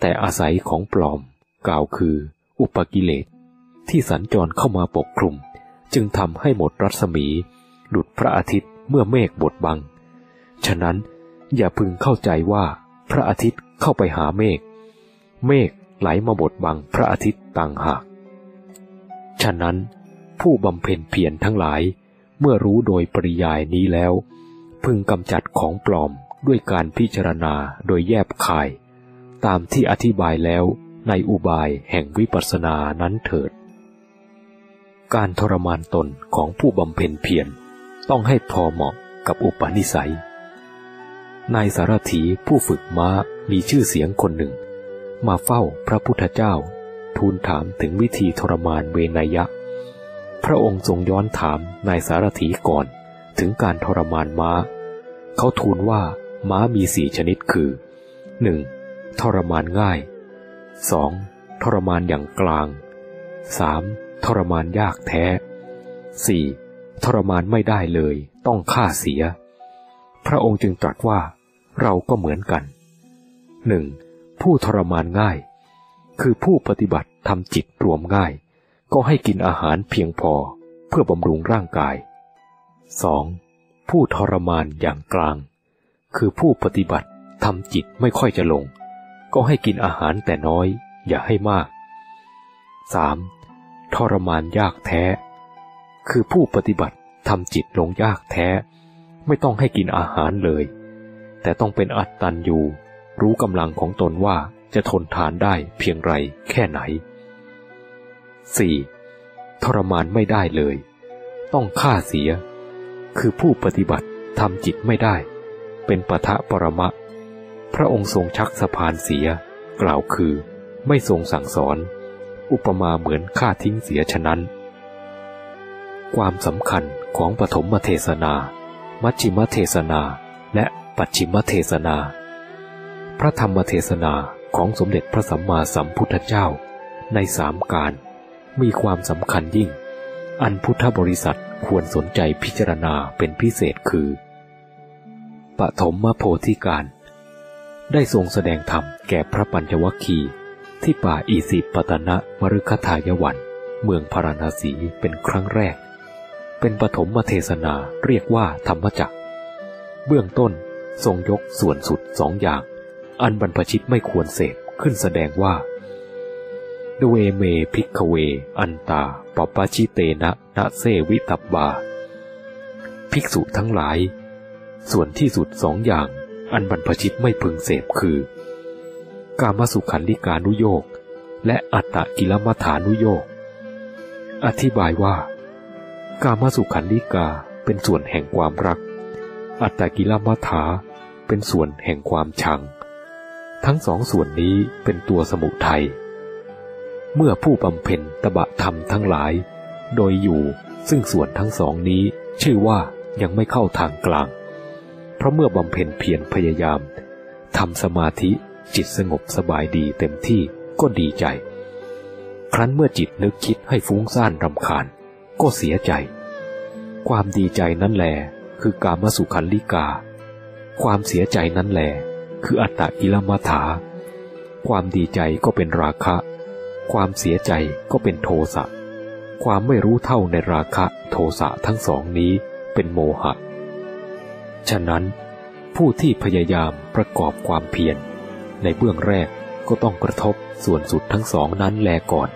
แต่อาศัยของปลอม กล่าวคือ อุปกิเลส ที่สัญจรเข้ามาปกคลุม จึงทำให้หมดรัศมีหลุดพระอาทิตย์เมื่อเมฆบดบัง ฉะนั้นอย่าพึงเข้าใจว่าพระอาทิตย์เข้าไปหาเมฆ เมฆไหลมาบดบังพระอาทิตย์ต่างหาก ฉะนั้น ผู้บำเพ็ญเพียรทั้งหลาย เมื่อรู้โดยปริยายนี้แล้ว พึงกำจัดของปลอมด้วยการพิจารณาโดยแยบคาย ตามที่อธิบายแล้วในอุบายแห่งวิปัสสนานั้นเถิด การทรมานตนของผู้บำเพ็ญเพียรต้องให้พอเหมาะกับอุปนิสัย นายสารถีผู้ฝึกม้ามีชื่อเสียงคนหนึ่ง มาเฝ้าพระพุทธเจ้า ทูลถามถึงวิธีทรมานเวนยะ พระองค์ทรงย้อนถามนายสารถีก่อนถึงการทรมานม้า เขาทูลว่าม้ามีสี่ชนิดคือ 1. ทรมานง่าย 2. ทรมานอย่างกลาง 3. ทรมานยากแท้ 4. ทรมานไม่ได้เลย ต้องฆ่าเสีย พระองค์จึงตรัสว่า เราก็เหมือนกันหนึ่งผู้ทรมานง่าย คือผู้ปฏิบัติทำจิตรวมง่าย ก็ให้กินอาหารเพียงพอเพื่อบำรุงร่างกาย 2. ผู้ทรมานอย่างกลาง คือผู้ปฏิบัติทำจิตไม่ค่อยจะลง ก็ให้กินอาหารแต่น้อย อย่าให้มาก 3. ทรมานยากแท้ คือผู้ปฏิบัติทำจิตลงยากแท้ ไม่ต้องให้กินอาหารเลย แต่ต้องเป็นอัตตันอยู่ รู้กำลังของตนว่า จะทนทานได้เพียงไรแค่ไหน 4. ทรมานไม่ได้เลย ต้องฆ่าเสีย คือผู้ปฏิบัติทำจิตไม่ได้ เป็นปะทะปรมะ พระองค์ทรงชักสะพานเสีย กล่าวคือไม่ทรงสั่งสอน อุปมาเหมือนฆ่าทิ้งเสียฉะนั้น ความสำคัญของปฐมเทศนา มัชชิมเทศนา และปัจฉิมเทศนา พระธรรมเทศนา ของสมเด็จพระสัมมาสัมพุทธเจ้า ในสามการมีความสำคัญยิ่ง อันพุทธบริษัทควรสนใจพิจารณาเป็นพิเศษคือ ปฐมมโพธิการ ได้ทรงแสดงธรรมแก่พระปัญจวัคคีที่ป่าอีสิปตนะมรุคทายวัน เมืองพาราณสีเป็นครั้งแรก เป็นปฐมเทศนาเรียกว่าธรรมจักเบื้องต้นทรงยกส่วนสุดสองอย่าง อันบรรพชิตไม่ควรเสพขึ้นแสดงว่าทเวเม ภิกขะเว อันตาปัพพะชิเตนะนะเสวิตัพพา ภิกษุทั้งหลาย ส่วนที่สุดสองอย่าง อันบรรพชิตไม่พึงเสพคือ กามสุขัลลิกานุโยคและอัตตกิลมถานุโยคอธิบายว่า กามสุขันลิกาเป็นส่วนแห่งความรัก อัตตกิลมัฐาเป็นส่วนแห่งความชัง ทั้งสองส่วนนี้เป็นตัวสมุทัย เมื่อผู้บำเพ็ญตบะธรรมทั้งหลาย โดยอยู่ซึ่งส่วนทั้งสองนี้ชื่อว่ายังไม่เข้าทางกลาง เพราะเมื่อบำเพ็ญเพียรพยายามทำสมาธิจิตสงบสบายดีเต็มที่ก็ดีใจ ครั้นเมื่อจิตนึกคิดให้ฟุ้งซ่านรำคาญ ก็เสียใจ ความดีใจนั้นแหลคือการมสุขันลิกา ความเสียใจนั้นแหล คืออัตตกิลมัฐา ความดีใจก็เป็นราคะ ความเสียใจก็เป็นโทสะ ความไม่รู้เท่าในราคะโทสะทั้งสองนี้เป็นโมหะ ฉะนั้น ผู้ที่พยายามประกอบความเพียรในเบื้องแรกก็ต้องกระทบส่วนสุดทั้งสองนั้นแลก่อน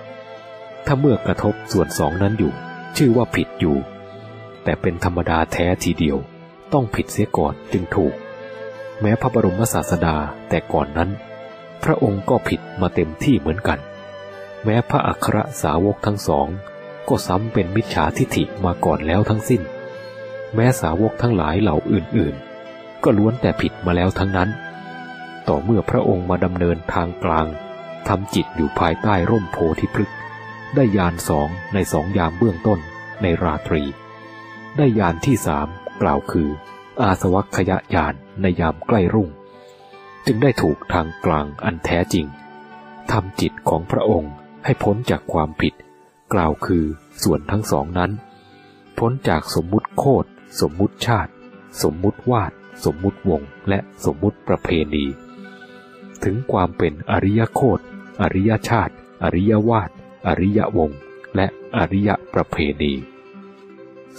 ถ้าเมื่อกระทบส่วนสองนั้นอยู่ ชื่อว่าผิดอยู่ แต่เป็นธรรมดาแท้ทีเดียว ต้องผิดเสียก่อนจึงถูก แม้พระบรมศาสดาแต่ก่อนนั้น พระองค์ก็ผิดมาเต็มที่เหมือนกัน แม้พระอัครสาวกทั้งสอง ก็ซ้ำเป็นมิจฉาทิฐิมาก่อนแล้วทั้งสิ้น แม้สาวกทั้งหลายเหล่าอื่นๆ ก็ล้วนแต่ผิดมาแล้วทั้งนั้น ต่อเมื่อพระองค์มาดำเนินทางกลางทำจิตอยู่ภายใต้ร่มโพธิพฤกษ์ได้ยานสองในสองยามเบื้องต้นในราตรี ได้ยานที่สามกล่าวคือ อาสวัคยญาณ ในยามใกล้รุ่ง จึงได้ถูกทางกลางอันแท้จริงทำจิตของพระองค์ให้พ้นจากความผิด กล่าวคือส่วนทั้งสองนั้น พ้นจากสมมุติโคดสมมุติชาติ สมมุติวาด สมมุติวง และสมมุติประเพณี ถึงความเป็นอริยโคดอริยชาติ อริยวาด อริยวง และอริยประเพณี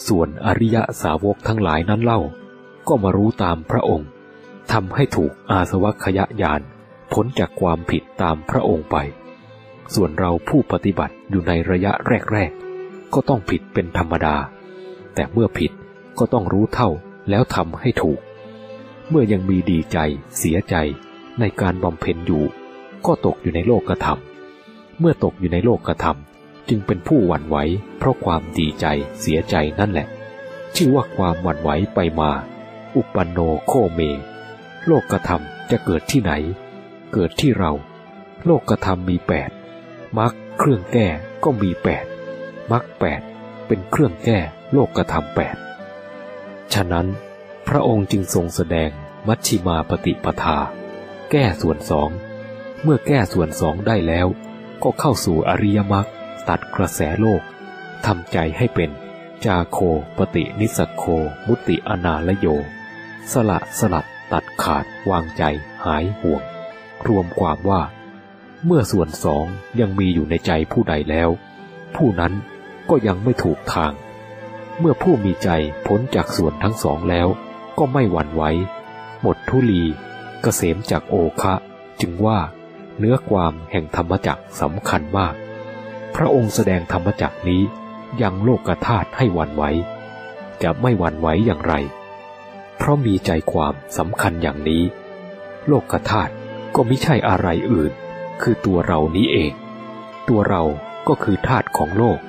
ส่วนอริยสาวกทั้งหลายนั้นเล่า ก็มารู้ตามพระองค์ทำให้ถูกอาสวัคยญาณพ้นจากความผิดตามพระองค์ไป ส่วนเราผู้ปฏิบัติอยู่ในระยะแรกๆ ก็ต้องผิดเป็นธรรมดา แต่เมื่อผิดก็ต้องรู้เท่าแล้วทำให้ถูก เมื่อยังมีดีใจเสียใจในการบำเพ็ญอยู่ ก็ตกอยู่ในโลกกระทำเมื่อตกอยู่ในโลกกระทำจึงเป็นผู้หวั่นไหวเพราะความดีใจเสียใจนั่นแหละ ชื่อว่าความหวั่นไหวไปมา อุปันโนโคเม โลกกระทำจะเกิดที่ไหน เกิดที่เรา โลกกระทำมีแปดมรรคเครื่องแก้ก็มีแปดมรรคแปดเป็นเครื่องแก้โลกกระทำแปดฉะนั้นพระองค์จึงทรงแสดงมัชชิมาปฏิปทา แก้ส่วนสอง เมื่อแก้ส่วนสองได้แล้ว ก็เข้าสู่อริยมรรคตัดกระแสโลกทำใจให้เป็นจาโคปฏินิสโคมุติอนาลโย สละสลัดตัดขาดวางใจหายห่วง รวมความว่า เมื่อส่วนสองยังมีอยู่ในใจผู้ใดแล้ว ผู้นั้นก็ยังไม่ถูกทาง เมื่อผู้มีใจพ้นจากส่วนทั้งสองแล้ว ก็ไม่หวั่นไหวหมดทุลีกเกษมจากโอคะ จึงว่าเนื้อความแห่งธรรมจักสำคัญมาก พระองค์แสดงธรรมจักนี้ยังโลกธาตุให้หวั่นไหวจะไม่หวั่นไหวอย่างไร เพราะมีใจความสำคัญอย่างนี้ โลกธาตุก็ไม่ใช่อะไรอื่น คือตัวเรานี้เอง ตัวเราก็คือธาตุของโลก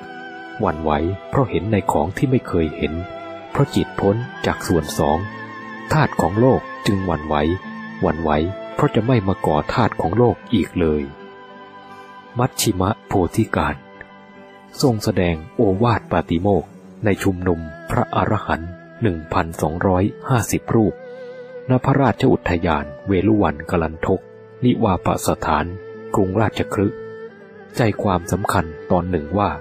วันไหวเพราะเห็นในของที่ไม่เคยเห็น เพราะจิตพ้นจากส่วนสองธาตุของโลกจึงวันไหววันไหวเพราะจะไม่มาก่อธาตุของโลกอีกเลย มัชชิมะโพธิการ ทรงแสดงโอวาทปาติโมกในชุมนุมพระอรหันต์ หนึ่งพันสองร้อยห้าสิบรูป ณ พระราชอุทยานเวลุวันกลันทก นิวาปสถาน กรุงราชครึใจความสำคัญตอนหนึ่งว่า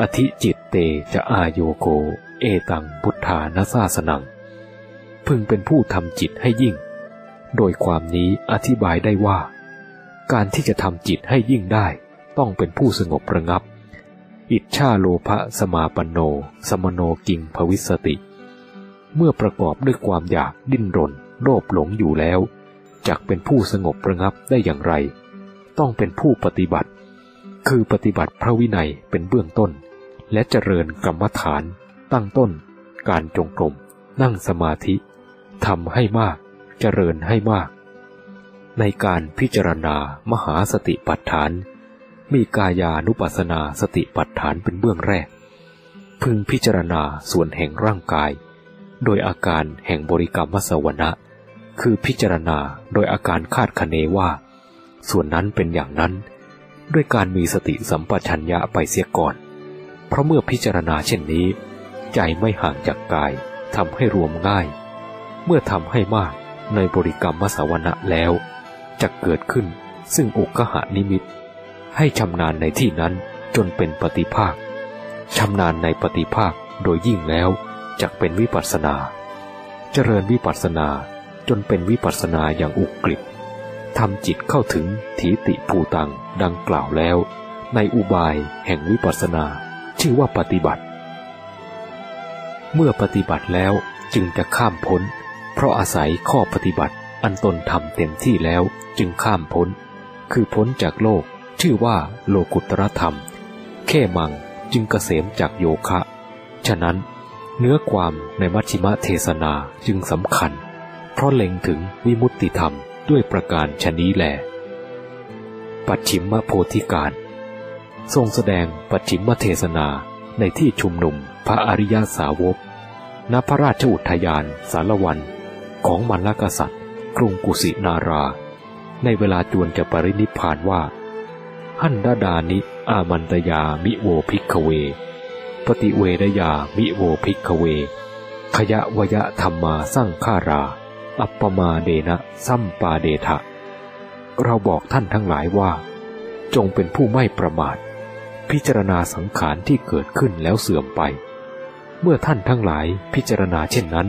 อธิจิตเตจะอาโยโก เอตังพุทธานาซาสนัง พึงเป็นผู้ทำจิตให้ยิ่ง โดยความนี้อธิบายได้ว่า การที่จะทำจิตให้ยิ่งได้ ต้องเป็นผู้สงบระงับอิจฉาโลภะสมาปโน สมโนกิงภวิสติ เมื่อประกอบด้วยความอยากดิ้นรน โลภหลงอยู่แล้วจักเป็นผู้สงบระงับได้อย่างไร ต้องเป็นผู้ปฏิบัติ คือปฏิบัติพระวินัยเป็นเบื้องต้น และเจริญกรรมฐาน ตั้งต้น การจงกรมนั่งสมาธิทำให้มาก เจริญให้มาก ในการพิจารณามหาสติปัฏฐาน มีกายานุปัสสนาสติปัฏฐานเป็นเบื้องแรก พึงพิจารณาส่วนแห่งร่างกาย โดยอาการแห่งบริกรรมสวนะ คือพิจารณาโดยอาการคาดคะเนว่า ส่วนนั้นเป็นอย่างนั้น ด้วยการมีสติสัมปชัญญะไปเสียก่อน เพราะเมื่อพิจารณาเช่นนี้ ใจไม่ห่างจากกายทำให้รวมง่าย เมื่อทำให้มากในบริกรรมมสวนะแล้วจะเกิดขึ้นซึ่งอุกหานิมิต ให้ชำนาญในที่นั้นจนเป็นปฏิภาคชำนาญในปฏิภาคโดยยิ่งแล้ว จะเป็นวิปัสนา เจริญวิปัสนาจนเป็นวิปัสนาอย่างอุกฤษทำจิตเข้าถึงถีติภูตังดังกล่าวแล้ว ในอุบายแห่งวิปัสนา ชื่อว่าปฏิบัติ เมื่อปฏิบัติแล้วจึงจะข้ามพ้น เพราะอาศัยข้อปฏิบัติอันตนทำเต็มที่แล้วจึงข้ามพ้น คือพ้นจากโลก ชื่อว่าโลกุตรธรรม แค่มังจึงเกษมจากโยคะ ฉะนั้น เนื้อความในมัชฌิมเทศนาจึงสำคัญ เพราะเล็งถึงวิมุตติธรรมด้วยประการชนี้แหลปัจฉิมโพธิกาล ทรงแสดงปัจฉิมเทศนาในที่ชุมนุมพระอริยสาวก ณพระราชอุทยานสาลวัน ของมัลลกษัตริย์ กรุงกุสินารา ในเวลาจวนจะปรินิพพานว่า หันทะทานิอามันตะยามิโว ภิกขะเว ปะฏิเวทะยามิโว ภิกขะเว ขยะวยะธรรมาสร้างฆารา อัปปมาเดนะซัมปาเดทะ เราบอกท่านทั้งหลายว่า จงเป็นผู้ไม่ประมาท พิจารณาสังขารที่เกิดขึ้นแล้วเสื่อมไป เมื่อท่านทั้งหลายพิจารณาเช่นนั้น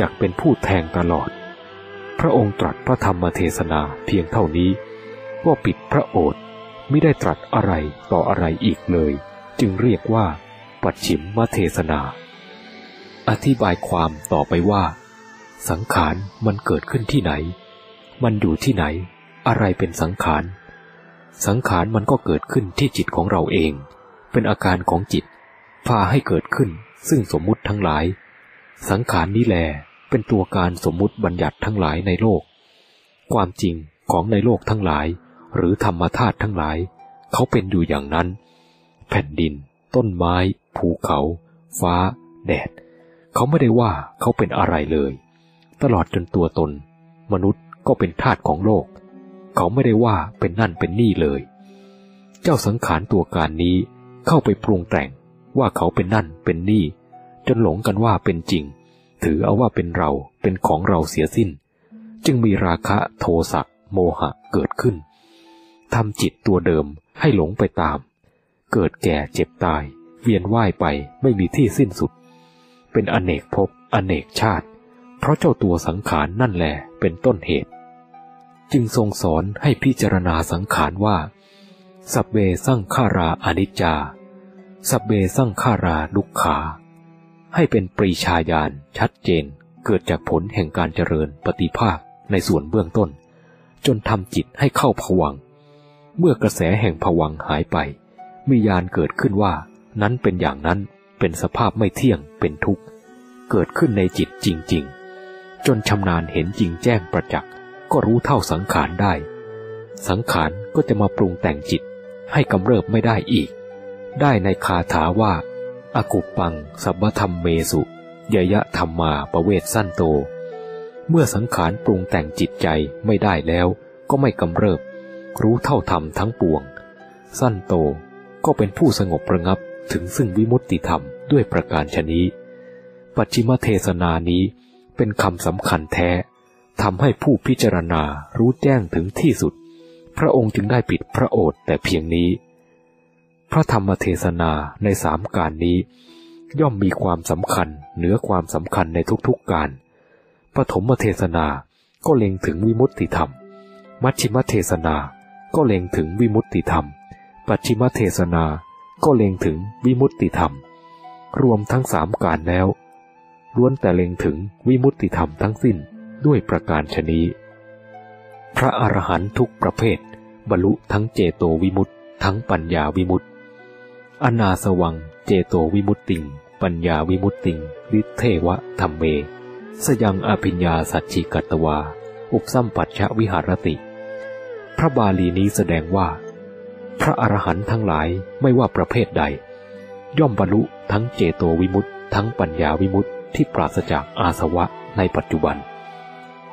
จักเป็นผู้แทงตลอด พระองค์ตรัสพระธรรมเทศนาเพียงเท่านี้ก็ปิดพระโอษฐ์ไม่ได้ตรัสอะไรต่ออะไรอีกเลย จึงเรียกว่า ปัจฉิมมเทศนา อธิบายความต่อไปว่า สังขารมันเกิดขึ้นที่ไหน มันอยู่ที่ไหน อะไรเป็นสังขาร สังขารมันก็เกิดขึ้นที่จิตของเราเอง เป็นอาการของจิต พาให้เกิดขึ้น ซึ่งสมมุติทั้งหลาย สังขารนี้แหลเป็นตัวการสมมุติบัญญัติทั้งหลายในโลก ความจริงของในโลกทั้งหลาย หรือธรรมธาตุทั้งหลาย เขาเป็นอยู่อย่างนั้น แผ่นดิน ต้นไม้ ภูเขา ฟ้า แดด เขาไม่ได้ว่าเขาเป็นอะไรเลย ตลอดจนตัวตน มนุษย์ก็เป็นทาสของโลก เขาไม่ได้ว่าเป็นนั่นเป็นนี่เลย เจ้าสังขารตัวการนี้เข้าไปปรุงแต่งว่าเขาเป็นนั่นเป็นนี่ จนหลงกันว่าเป็นจริง ถือเอาว่าเป็นเราเป็นของเราเสียสิ้น จึงมีราคะโทสะโมหะเกิดขึ้นทำจิตตัวเดิมให้หลงไปตาม เกิดแก่เจ็บตาย เวียนว่ายไปไม่มีที่สิ้นสุด เป็นอเนกภพอเนกชาติ เพราะเจ้าตัวสังขารนั่นแหละเป็นต้นเหตุ จึงทรงสอนให้พิจารณาสังขารว่า สับเบสั่งขาราอนิจจา สับเบสั่งขาราลุกขา ให้เป็นปรีชาญาณชัดเจนเกิดจากผลแห่งการเจริญปฏิภาคในส่วนเบื้องต้น จนทำจิตให้เข้าผวัง เมื่อกระแสแห่งผวังหายไป มีญาณเกิดขึ้นว่า นั้นเป็นอย่างนั้นเป็นสภาพไม่เที่ยงเป็นทุกข์ เกิดขึ้นในจิตจริง ๆ จนชำนาญเห็นจริงแจ้งประจักษ์ก็รู้เท่าสังขารได้ สังขารก็จะมาปรุงแต่งจิตให้กำเริบไม่ได้อีก ได้ในคาถาว่าอากุปัง สัพพธรรมเมสุยยะธรรมมาประเวทสั้นโต เมื่อสังขารปรุงแต่งจิตใจไม่ได้แล้ว ก็ไม่กำเริบ รู้เท่าธรรมทั้งปวง สั้นโต ก็เป็นผู้สงบระงับถึงซึ่งวิมุตติธรรมด้วยประการชนี้ ปัจฉิมเทศนานี้เป็นคำสำคัญแท้ทำให้ผู้พิจารณารู้แจ้งถึงที่สุด พระองค์จึงได้ปิดพระโอษฐ์แต่เพียงนี้ พระธรรมเทศนาในสามการนี้ ย่อมมีความสำคัญเหนือความสำคัญในทุกๆการปฐมเทศนาก็เล็งถึงวิมุตติธรรม มัชชิมเทศนาก็เล็งถึงวิมุตติธรรม ปัจฉิมเทศนาก็เล็งถึงวิมุตติธรรม รวมทั้งสามการแล้ว ล้วนแต่เล็งถึงวิมุตติธรรมทั้งสิ้นด้วยประการชนี้ พระอรหันตุกประเภท บรรลุทั้งเจโตวิมุตติทั้งปัญญาวิมุตติอนาสวังเจโตวิมุตติง ปัญญาวิมุตติงวิเทวะธรรมเม สยังอภิญญาสัจฉิกัตวา อุปสัมปัชชวิหารติ พระบาลีนี้แสดงว่า พระอรหันต์ทั้งหลายไม่ว่าประเภทใด ย่อมบรรลุทั้งเจโตวิมุตติทั้งปัญญาวิมุตติที่ปราศจากอาสวะในปัจจุบัน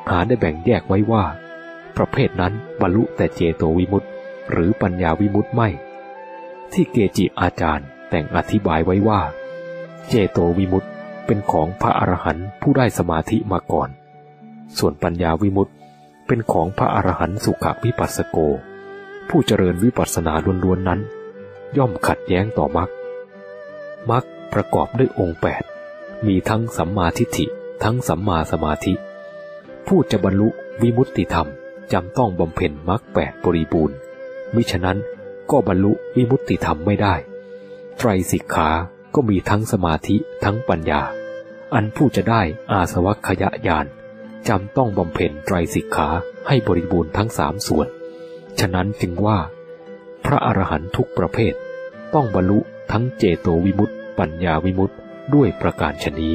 หาได้แบ่งแยกไว้ว่า ประเภทนั้นบรรลุแต่เจโตวิมุตติหรือปัญญาวิมุตติไม่ ที่เกจิอาจารย์แต่งอธิบายไว้ว่า เจโตวิมุตติเป็นของพระอรหันต์ผู้ได้สมาธิมาก่อน ส่วนปัญญาวิมุตติเป็นของพระอรหันต์สุขวิปัสสโก ผู้เจริญวิปัสสนาล้วนๆนั้น ย่อมขัดแย้งต่อมรรคมรรคประกอบด้วยองค์แปดมีทั้งสัมมาทิฏฐิ ทั้งสัมมาสมาธิ ผู้จะบรรลุวิมุตติธรรมจำต้องบำเพ็ญมรรคแปดบริบูรณ์ มิฉะนั้นก็บรรลุวิมุตติธรรมไม่ได้ ไตรสิกขาก็มีทั้งสมาธิทั้งปัญญา อันผู้จะได้อาสวัคยญาณจำต้องบำเพ็ญไตรสิกขาให้บริบูรณ์ทั้งสามส่วน ฉะนั้นจึงว่า พระอรหันตุกประเภท ต้องบรรลุทั้งเจโตวิมุตติ ปัญญาวิมุตติ ด้วยประการชนี้